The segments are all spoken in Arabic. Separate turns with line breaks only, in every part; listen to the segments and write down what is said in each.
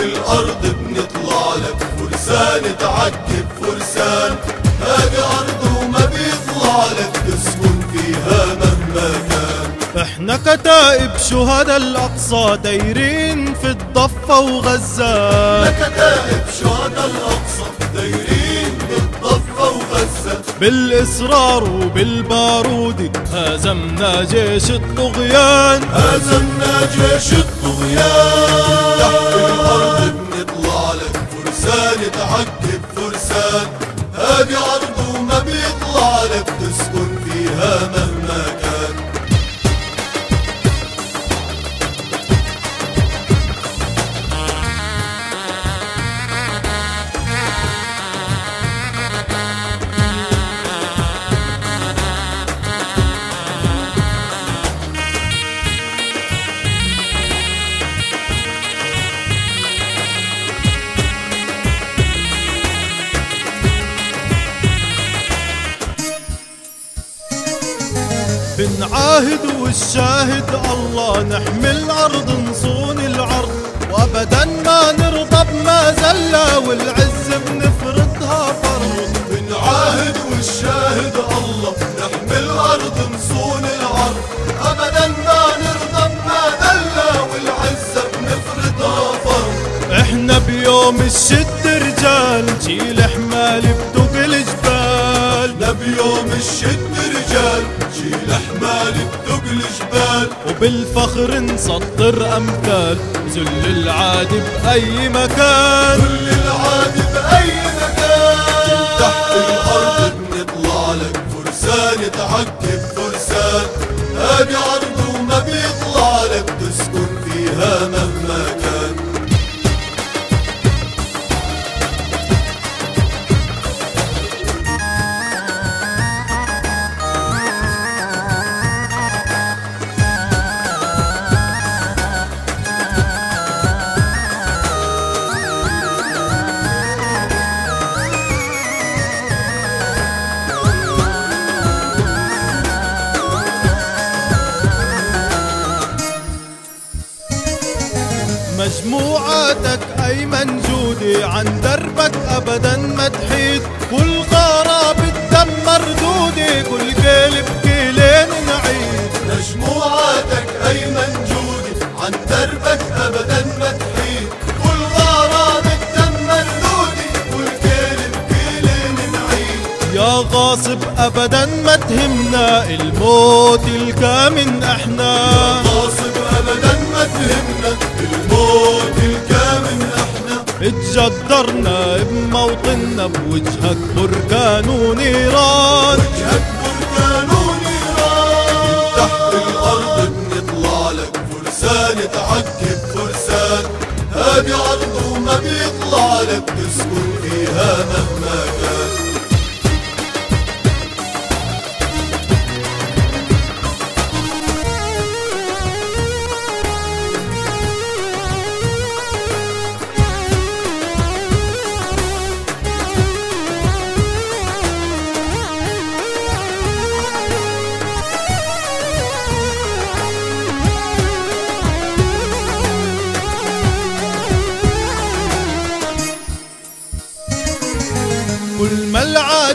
الأرض بنطلع لك فرسان تعقب فرسان. هذه أرض وما بيطلع لك تسكن فيها مهما كان.
إحنا كتائب شهداء الأقصى دايرين في الضفة وغزة
كتائب شهداء الأقصى دايرين بالضفة وغزة
بالإصرار وبالبارود هزمنا جيش الطغيان.
هزمنا جيش الطغيان. تحت الأرض بنطلع لك فرسان تعقب فرسان. هذه أرض وما بيطلع لك تسكن فيها مهما كان
بنعاهد والشاهد الله نحمي الأرض نصون العرض. وأبدا ما نرضى بما زلة والعز بيوم الشد رجال
شيل حمال بدق الجبال
وبالفخر نسطر أمثال ذل العادي بأي مكان.
كل العادي بأي مكان. تحت الأرض بنطلع لك فرسان تعقب فرسان. هذه أرض وما بيطلع لك تسكن فيها مهما كان
مجموعاتك أيمن جودي عن دربك أبدا ما تحيد كل غارة بالدم مردودي كل قلب كيلين نعيد.
مجموعاتك أيمن جودي عن دربك أبدا ما تحيد كل غارة بالدم مردودي والكيل بكيلين نعيد.
يا غاصب أبدا ما تهمنا الموت الكامن أحنا.
غاصب أبدا تهمنا الموت الكامل إحنا
اتجدرنا بموطننا بوجهك بركان ونيران
وجهك بركان ونيران تحت الأرض بنطلع لك فرسان تعقب فرسان. هذه أرض وما بيطلع لك تسكن فيها مهما كان.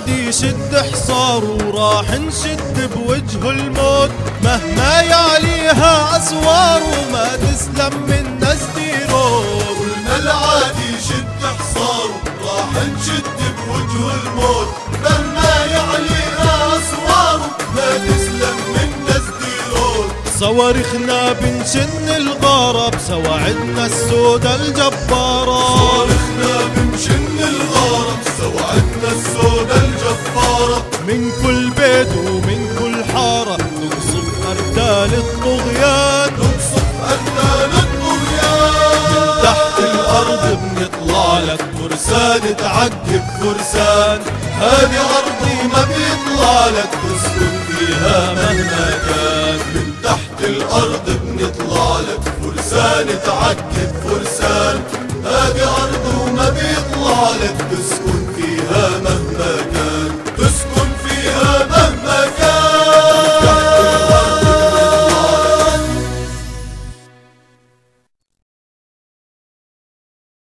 العادي يشد حصاره وراح نشد بوجه الموت. مهما يعليها أسواره ما تسلم من ازديره
كل ما العادي يشد حصاره راح نشد بوجه الموت. مهما يعليها أسواره ما تسلم من تسديره.
صواريخنا بنشن الغارة بسواعدنا السودة الجبارة.
صارخنا بنشن الغارة سوعدنا السودة
من كل بيت ومن كل حارة. نقصف أرتال الطغيان.
نقصف أرنان الطغيان.
تحت الأرض
بنطلع لك فرسان. تعقب فرسان. هذه أرضي ما بيطلع لك. تسكن فيها مهما كان. من تحت الأرض بنطلع لك فرسان. تعقب فرسان. هذه أرض وما بيطلع لك. تسكن